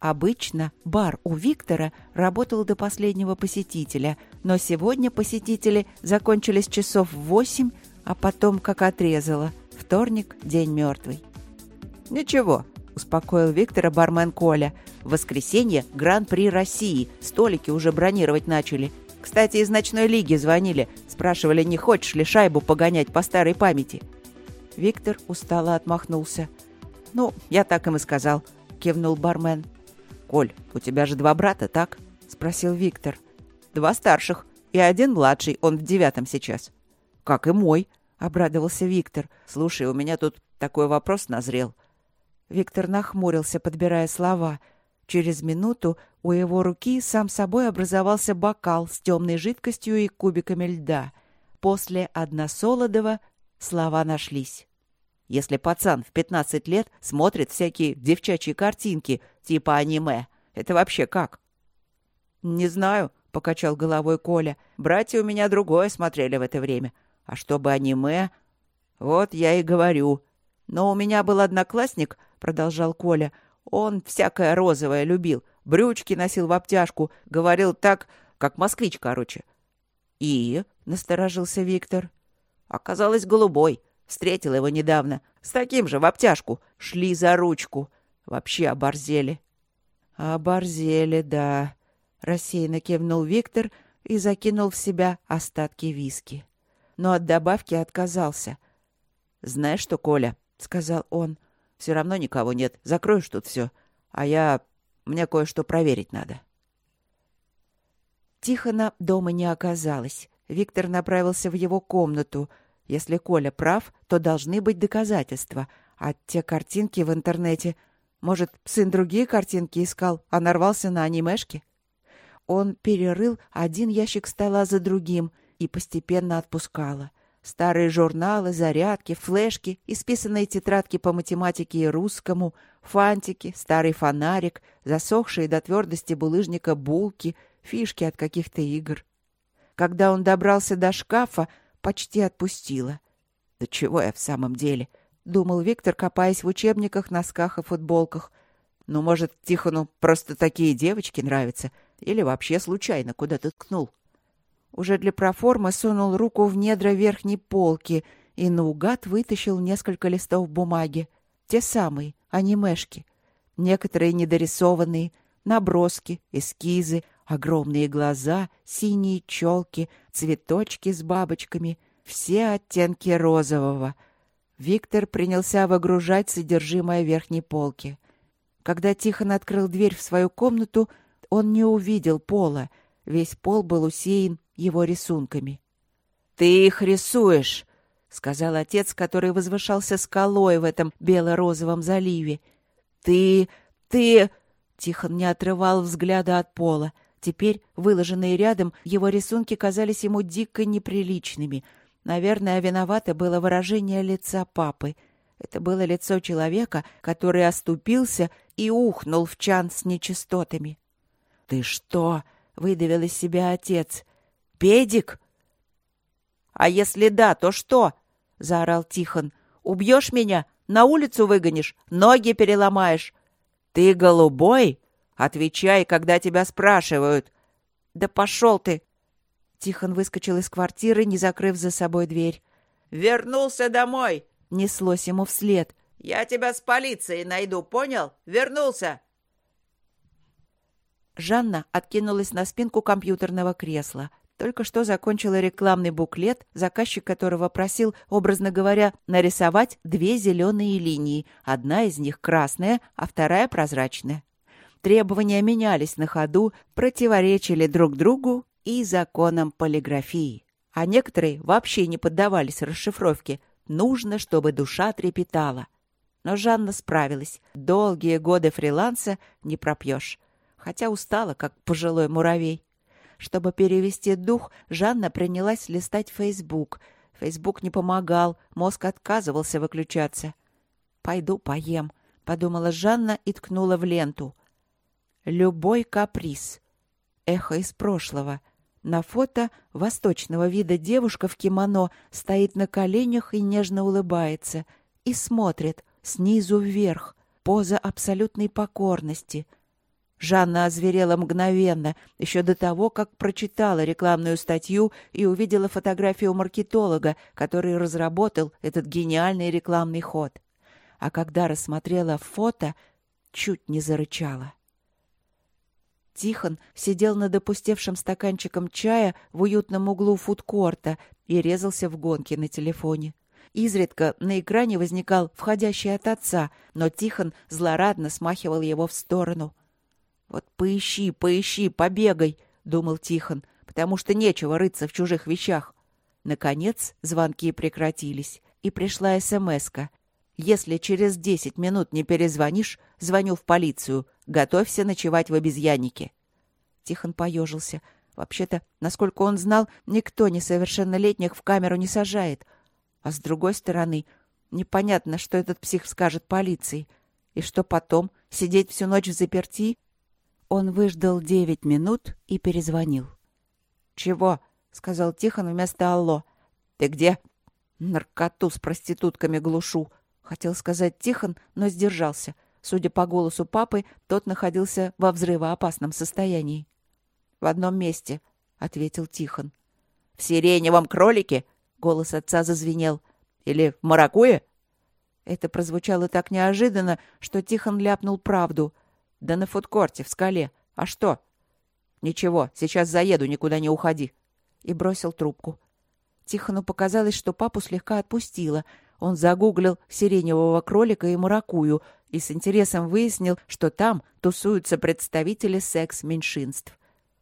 Обычно бар у Виктора работал до последнего посетителя, но сегодня посетители закончились часов в восемь, а потом как отрезало. Вторник — день мертвый. «Ничего», — успокоил Виктора бармен Коля. «В воскресенье Гран-при России. Столики уже бронировать начали. Кстати, из ночной лиги звонили. Спрашивали, не хочешь ли шайбу погонять по старой памяти». Виктор устало отмахнулся. «Ну, я так им и сказал», — кивнул бармен. «Коль, у тебя же два брата, так?» — спросил Виктор. «Два старших и один младший, он в девятом сейчас». «Как и мой», — обрадовался Виктор. «Слушай, у меня тут такой вопрос назрел». Виктор нахмурился, подбирая слова. Через минуту у его руки сам собой образовался бокал с темной жидкостью и кубиками льда. После односолодова слова нашлись. Если пацан в 15 лет смотрит всякие девчачьи картинки, типа аниме, это вообще как? «Не знаю», — покачал головой Коля. «Братья у меня другое смотрели в это время. А чтобы аниме...» «Вот я и говорю. Но у меня был одноклассник», — продолжал Коля. «Он всякое розовое любил. Брючки носил в обтяжку. Говорил так, как москвич, короче». «И?» — насторожился Виктор. «Оказалось голубой. Встретил его недавно. С таким же, в обтяжку. Шли за ручку. Вообще оборзели. Оборзели, да. Рассеянно кивнул Виктор и закинул в себя остатки виски. Но от добавки отказался. «Знаешь что, Коля?» — сказал он. «Все равно никого нет. Закроешь тут все. А я... Мне кое-что проверить надо». Тихона дома не оказалось. Виктор направился в его комнату — если Коля прав, то должны быть доказательства. А те картинки в интернете... Может, сын другие картинки искал, а нарвался на анимешки? Он перерыл один ящик стола за другим и постепенно отпускала. Старые журналы, зарядки, флешки, исписанные тетрадки по математике и русскому, фантики, старый фонарик, засохшие до твердости булыжника булки, фишки от каких-то игр. Когда он добрался до шкафа, почти отпустила. «Да чего я в самом деле?» — думал Виктор, копаясь в учебниках, носках и футболках. «Ну, может, Тихону просто такие девочки нравятся? Или вообще случайно куда-то ткнул?» Уже для проформы сунул руку в недра верхней полки и наугад вытащил несколько листов бумаги. Те самые, анимешки. Некоторые недорисованные, наброски, эскизы, Огромные глаза, синие челки, цветочки с бабочками, все оттенки розового. Виктор принялся выгружать содержимое верхней полки. Когда Тихон открыл дверь в свою комнату, он не увидел пола. Весь пол был усеян его рисунками. «Ты их рисуешь!» — сказал отец, который возвышался скалой в этом бело-розовом заливе. «Ты... ты...» Тихон не отрывал взгляда от пола. Теперь, выложенные рядом, его рисунки казались ему дико неприличными. Наверное, виновато было выражение лица папы. Это было лицо человека, который оступился и ухнул в чан с нечистотами. «Ты что?» — выдавил из себя отец. «Педик?» «А если да, то что?» — заорал Тихон. «Убьешь меня? На улицу выгонишь? Ноги переломаешь?» «Ты голубой?» Отвечай, когда тебя спрашивают. Да пошел ты! Тихон выскочил из квартиры, не закрыв за собой дверь. Вернулся домой! Неслось ему вслед. Я тебя с полицией найду, понял? Вернулся! Жанна откинулась на спинку компьютерного кресла. Только что закончила рекламный буклет, заказчик которого просил, образно говоря, нарисовать две зеленые линии. Одна из них красная, а вторая прозрачная. Требования менялись на ходу, противоречили друг другу и законам полиграфии. А некоторые вообще не поддавались расшифровке. Нужно, чтобы душа трепетала. Но Жанна справилась. Долгие годы фриланса не пропьешь. Хотя устала, как пожилой муравей. Чтобы перевести дух, Жанна принялась листать Фейсбук. Фейсбук не помогал, мозг отказывался выключаться. «Пойду поем», — подумала Жанна и ткнула в ленту. Любой каприз. Эхо из прошлого. На фото восточного вида девушка в кимоно стоит на коленях и нежно улыбается. И смотрит снизу вверх. Поза абсолютной покорности. Жанна озверела мгновенно, еще до того, как прочитала рекламную статью и увидела фотографию маркетолога, который разработал этот гениальный рекламный ход. А когда рассмотрела фото, чуть не зарычала. Тихон сидел над опустевшим стаканчиком чая в уютном углу фудкорта и резался в гонки на телефоне. Изредка на экране возникал входящий от отца, но Тихон злорадно смахивал его в сторону. «Вот поищи, поищи, побегай», — думал Тихон, потому что нечего рыться в чужих вещах. Наконец звонки прекратились, и пришла СМС-ка. «Если через десять минут не перезвонишь, звоню в полицию. Готовься ночевать в обезьяннике». Тихон поежился. Вообще-то, насколько он знал, никто несовершеннолетних в камеру не сажает. А с другой стороны, непонятно, что этот псих скажет полиции. И что потом? Сидеть всю ночь в заперти? Он выждал девять минут и перезвонил. «Чего?» — сказал Тихон вместо «Алло». «Ты где?» «Наркоту с проститутками глушу», — хотел сказать Тихон, но сдержался. Судя по голосу папы, тот находился во взрывоопасном состоянии. «В одном месте», — ответил Тихон. «В сиреневом кролике?» — голос отца зазвенел. «Или в маракуе?» Это прозвучало так неожиданно, что Тихон ляпнул правду — да на фудкорте, в скале. А что? Ничего, сейчас заеду, никуда не уходи. И бросил трубку. Тихону показалось, что папу слегка отпустило. Он загуглил сиреневого кролика и маракую и с интересом выяснил, что там тусуются представители секс-меньшинств.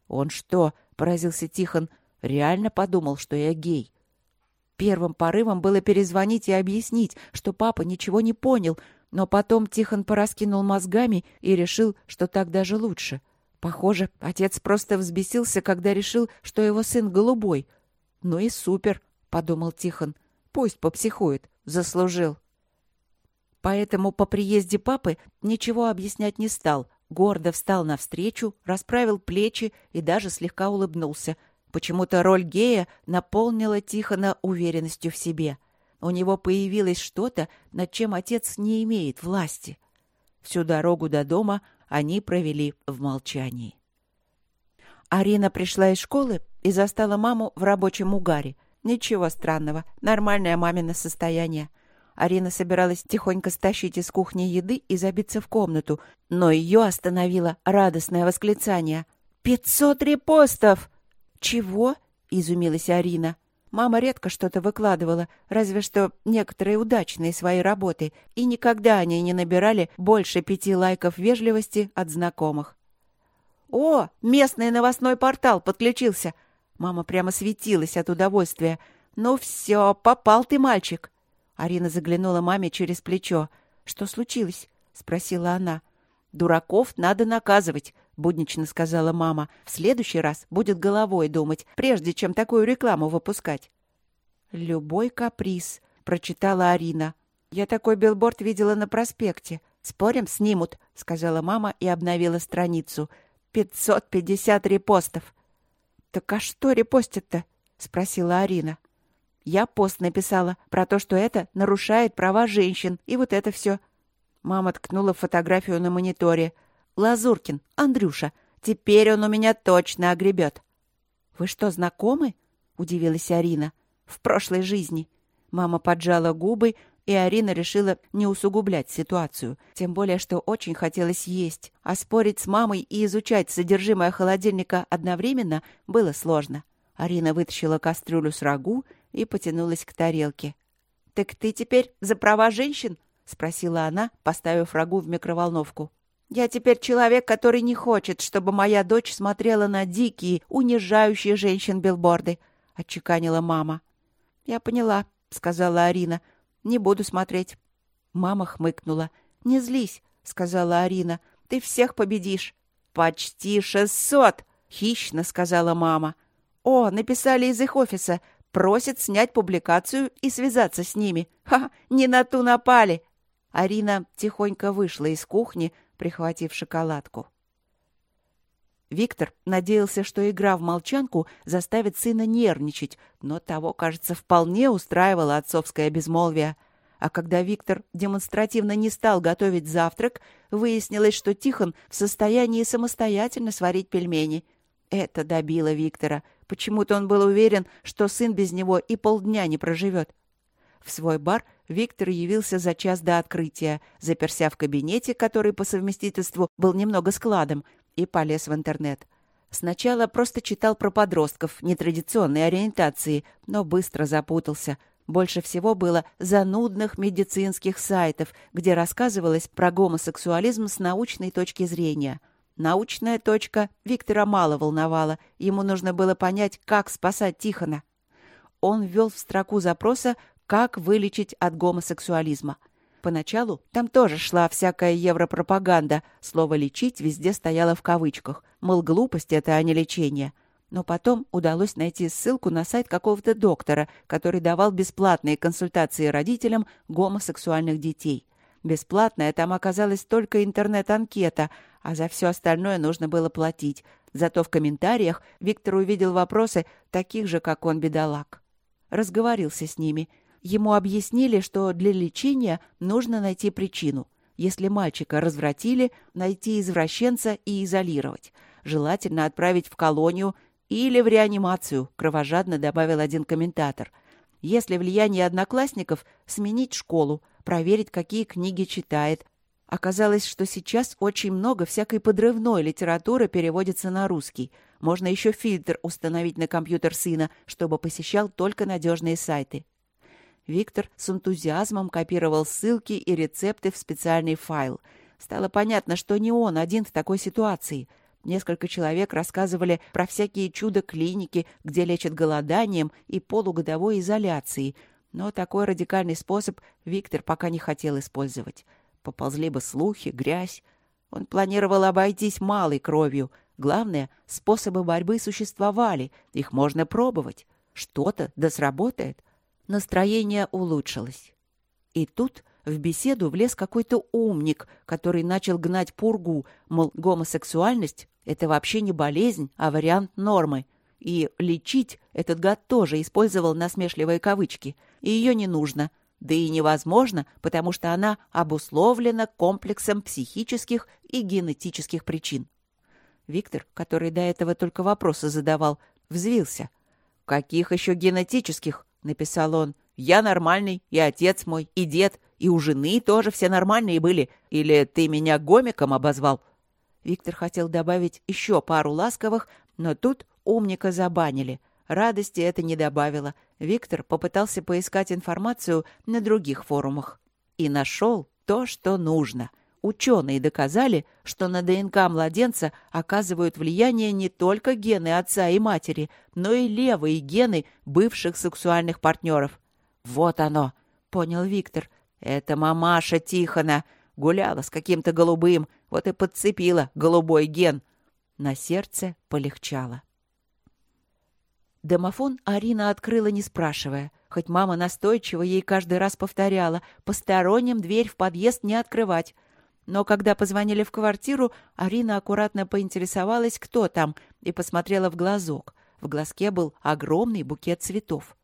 «Он что?» — поразился Тихон. «Реально подумал, что я гей». Первым порывом было перезвонить и объяснить, что папа ничего не понял — но потом Тихон пораскинул мозгами и решил, что так даже лучше. Похоже, отец просто взбесился, когда решил, что его сын голубой. «Ну и супер», — подумал Тихон. «Пусть попсихует. Заслужил». Поэтому по приезде папы ничего объяснять не стал. Гордо встал навстречу, расправил плечи и даже слегка улыбнулся. Почему-то роль гея наполнила Тихона уверенностью в себе — у него появилось что-то, над чем отец не имеет власти. Всю дорогу до дома они провели в молчании. Арина пришла из школы и застала маму в рабочем угаре. Ничего странного, нормальное мамино состояние. Арина собиралась тихонько стащить из кухни еды и забиться в комнату, но ее остановило радостное восклицание. «Пятьсот репостов!» «Чего?» — изумилась Арина. Мама редко что-то выкладывала, разве что некоторые удачные свои работы, и никогда они не набирали больше пяти лайков вежливости от знакомых. «О, местный новостной портал подключился!» Мама прямо светилась от удовольствия. «Ну все, попал ты, мальчик!» Арина заглянула маме через плечо. «Что случилось?» — спросила она. «Дураков надо наказывать», — буднично сказала мама. «В следующий раз будет головой думать, прежде чем такую рекламу выпускать». «Любой каприз», — прочитала Арина. «Я такой билборд видела на проспекте. Спорим, снимут», — сказала мама и обновила страницу. «Пятьсот пятьдесят репостов». «Так а что репостят-то?» — спросила Арина. «Я пост написала про то, что это нарушает права женщин, и вот это все». Мама ткнула фотографию на мониторе — Лазуркин, Андрюша. Теперь он у меня точно огребет. — Вы что, знакомы? — удивилась Арина. — В прошлой жизни. Мама поджала губы, и Арина решила не усугублять ситуацию. Тем более, что очень хотелось есть. А спорить с мамой и изучать содержимое холодильника одновременно было сложно. Арина вытащила кастрюлю с рагу и потянулась к тарелке. «Так ты теперь за права женщин?» — спросила она, поставив рагу в микроволновку. Я теперь человек, который не хочет, чтобы моя дочь смотрела на дикие, унижающие женщин билборды, — отчеканила мама. — Я поняла, — сказала Арина. — Не буду смотреть. Мама хмыкнула. — Не злись, — сказала Арина. — Ты всех победишь. — Почти шестьсот, — хищно сказала мама. — О, написали из их офиса. Просят снять публикацию и связаться с ними. Ха, не на ту напали. Арина тихонько вышла из кухни, — прихватив шоколадку. Виктор надеялся, что игра в молчанку заставит сына нервничать, но того, кажется, вполне устраивало отцовское безмолвие. А когда Виктор демонстративно не стал готовить завтрак, выяснилось, что Тихон в состоянии самостоятельно сварить пельмени. Это добило Виктора. Почему-то он был уверен, что сын без него и полдня не проживет. В свой бар Виктор явился за час до открытия, заперся в кабинете, который по совместительству был немного складом, и полез в интернет. Сначала просто читал про подростков нетрадиционной ориентации, но быстро запутался. Больше всего было занудных медицинских сайтов, где рассказывалось про гомосексуализм с научной точки зрения. Научная точка Виктора мало волновала. Ему нужно было понять, как спасать Тихона. Он ввел в строку запроса «Как вылечить от гомосексуализма». Поначалу там тоже шла всякая европропаганда. Слово «лечить» везде стояло в кавычках. Мол, глупость это, а не лечение. Но потом удалось найти ссылку на сайт какого-то доктора, который давал бесплатные консультации родителям гомосексуальных детей. Бесплатная там оказалась только интернет-анкета, а за все остальное нужно было платить. Зато в комментариях Виктор увидел вопросы таких же, как он, бедолаг. Разговорился с ними. Ему объяснили, что для лечения нужно найти причину. Если мальчика развратили, найти извращенца и изолировать. Желательно отправить в колонию или в реанимацию, кровожадно добавил один комментатор. Если влияние одноклассников, сменить школу, проверить, какие книги читает. Оказалось, что сейчас очень много всякой подрывной литературы переводится на русский. Можно еще фильтр установить на компьютер сына, чтобы посещал только надежные сайты. Виктор с энтузиазмом копировал ссылки и рецепты в специальный файл. Стало понятно, что не он один в такой ситуации. Несколько человек рассказывали про всякие чудо-клиники, где лечат голоданием и полугодовой изоляцией. Но такой радикальный способ Виктор пока не хотел использовать. Поползли бы слухи, грязь. Он планировал обойтись малой кровью. Главное, способы борьбы существовали, их можно пробовать. Что-то да сработает. Настроение улучшилось. И тут в беседу влез какой-то умник, который начал гнать пургу, мол, гомосексуальность — это вообще не болезнь, а вариант нормы. И лечить этот гад тоже использовал насмешливые кавычки. И ее не нужно. Да и невозможно, потому что она обусловлена комплексом психических и генетических причин. Виктор, который до этого только вопросы задавал, взвился. «Каких еще генетических? — написал он. «Я нормальный, и отец мой, и дед, и у жены тоже все нормальные были. Или ты меня гомиком обозвал?» Виктор хотел добавить еще пару ласковых, но тут умника забанили. Радости это не добавило. Виктор попытался поискать информацию на других форумах. И нашел то, что нужно — Ученые доказали, что на ДНК младенца оказывают влияние не только гены отца и матери, но и левые гены бывших сексуальных партнеров. «Вот оно!» — понял Виктор. «Это мамаша Тихона. Гуляла с каким-то голубым, вот и подцепила голубой ген». На сердце полегчало. Домофон Арина открыла, не спрашивая, хоть мама настойчиво ей каждый раз повторяла «посторонним дверь в подъезд не открывать». Но когда позвонили в квартиру, Арина аккуратно поинтересовалась, кто там, и посмотрела в глазок. В глазке был огромный букет цветов.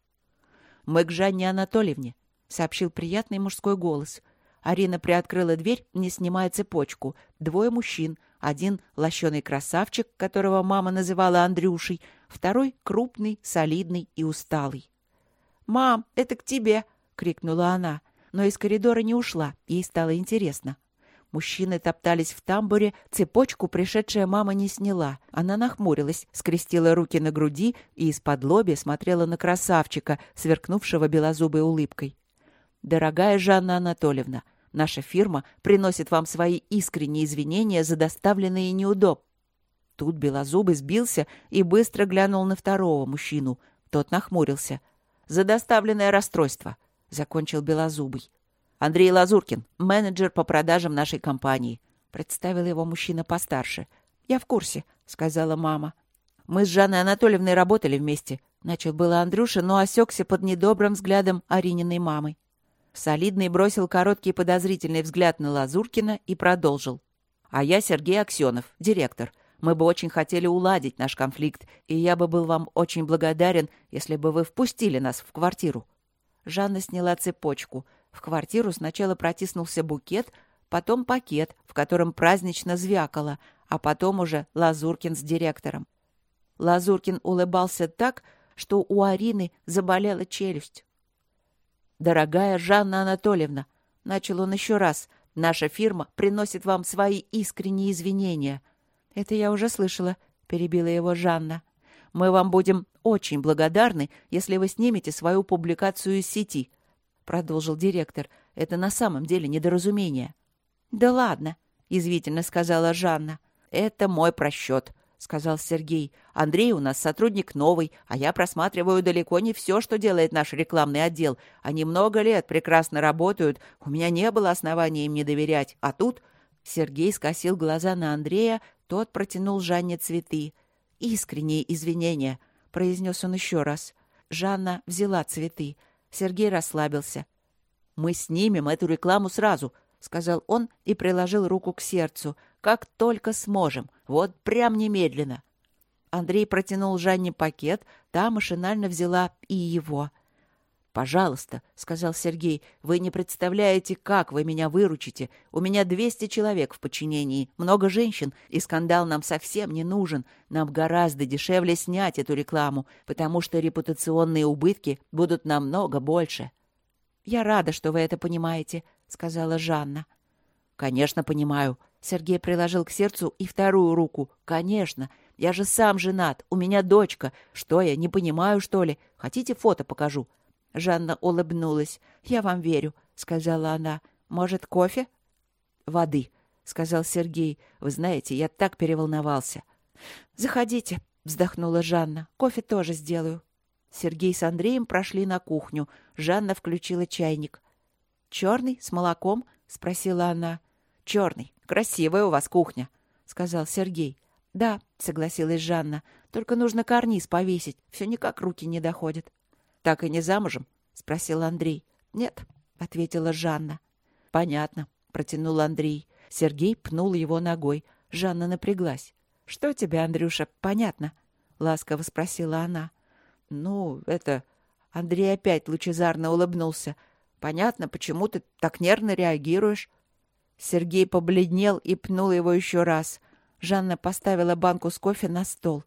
«Мы к Жанне Анатольевне», — сообщил приятный мужской голос. Арина приоткрыла дверь, не снимая цепочку. Двое мужчин. Один — лощеный красавчик, которого мама называла Андрюшей. Второй — крупный, солидный и усталый. «Мам, это к тебе!» — крикнула она. Но из коридора не ушла. Ей стало интересно. Мужчины топтались в тамбуре, цепочку пришедшая мама не сняла. Она нахмурилась, скрестила руки на груди и из-под лоби смотрела на красавчика, сверкнувшего белозубой улыбкой. «Дорогая Жанна Анатольевна, наша фирма приносит вам свои искренние извинения за доставленные неудоб». Тут белозубый сбился и быстро глянул на второго мужчину. Тот нахмурился. «За доставленное расстройство», — закончил белозубый. Андрей Лазуркин, менеджер по продажам нашей компании. Представил его мужчина постарше. «Я в курсе», — сказала мама. «Мы с Жанной Анатольевной работали вместе», — начал было Андрюша, но осекся под недобрым взглядом Арининой мамы. Солидный бросил короткий подозрительный взгляд на Лазуркина и продолжил. «А я Сергей Аксенов, директор. Мы бы очень хотели уладить наш конфликт, и я бы был вам очень благодарен, если бы вы впустили нас в квартиру». Жанна сняла цепочку — В квартиру сначала протиснулся букет, потом пакет, в котором празднично звякало, а потом уже Лазуркин с директором. Лазуркин улыбался так, что у Арины заболела челюсть. «Дорогая Жанна Анатольевна», — начал он еще раз, — «наша фирма приносит вам свои искренние извинения». «Это я уже слышала», — перебила его Жанна. «Мы вам будем очень благодарны, если вы снимете свою публикацию из сети», — продолжил директор. «Это на самом деле недоразумение». «Да ладно», — извительно сказала Жанна. «Это мой просчет», — сказал Сергей. «Андрей у нас сотрудник новый, а я просматриваю далеко не все, что делает наш рекламный отдел. Они много лет прекрасно работают. У меня не было основания им не доверять. А тут...» Сергей скосил глаза на Андрея, тот протянул Жанне цветы. «Искренние извинения», — произнес он еще раз. Жанна взяла цветы. Сергей расслабился. «Мы снимем эту рекламу сразу», — сказал он и приложил руку к сердцу. «Как только сможем. Вот прям немедленно». Андрей протянул Жанне пакет, та машинально взяла и его — «Пожалуйста», — сказал Сергей, — «вы не представляете, как вы меня выручите. У меня 200 человек в подчинении, много женщин, и скандал нам совсем не нужен. Нам гораздо дешевле снять эту рекламу, потому что репутационные убытки будут намного больше». «Я рада, что вы это понимаете», — сказала Жанна. «Конечно, понимаю». Сергей приложил к сердцу и вторую руку. «Конечно. Я же сам женат. У меня дочка. Что я, не понимаю, что ли? Хотите, фото покажу?» Жанна улыбнулась. «Я вам верю», — сказала она. «Может, кофе?» «Воды», — сказал Сергей. «Вы знаете, я так переволновался». «Заходите», — вздохнула Жанна. «Кофе тоже сделаю». Сергей с Андреем прошли на кухню. Жанна включила чайник. «Черный, с молоком?» — спросила она. «Черный. Красивая у вас кухня», — сказал Сергей. «Да», — согласилась Жанна. «Только нужно карниз повесить. Все никак руки не доходят». «Так и не замужем?» — спросил Андрей. «Нет», — ответила Жанна. «Понятно», — протянул Андрей. Сергей пнул его ногой. Жанна напряглась. «Что тебе, Андрюша, понятно?» — ласково спросила она. «Ну, это...» Андрей опять лучезарно улыбнулся. «Понятно, почему ты так нервно реагируешь?» Сергей побледнел и пнул его еще раз. Жанна поставила банку с кофе на стол.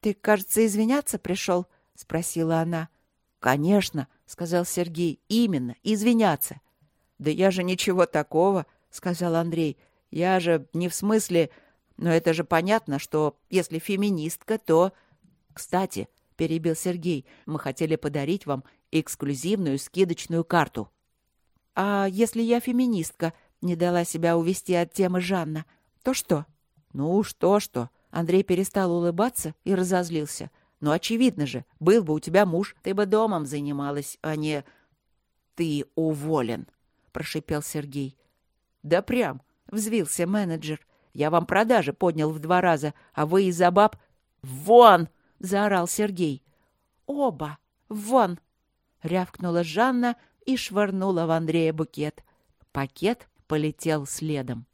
«Ты, кажется, извиняться пришел?» — спросила она. «Конечно», — сказал Сергей, — «именно, извиняться». «Да я же ничего такого», — сказал Андрей. «Я же не в смысле... Но это же понятно, что если феминистка, то...» «Кстати», — перебил Сергей, — «мы хотели подарить вам эксклюзивную скидочную карту». «А если я феминистка?» — не дала себя увести от темы Жанна. «То что?» «Ну, что-что?» Андрей перестал улыбаться и разозлился. Ну, очевидно же, был бы у тебя муж, ты бы домом занималась, а не... Ты уволен, прошипел Сергей. Да прям, взвился менеджер. Я вам продажи поднял в два раза, а вы из-за баб... Вон! заорал Сергей. Оба! Вон! рявкнула Жанна и швырнула в Андрея букет. Пакет полетел следом.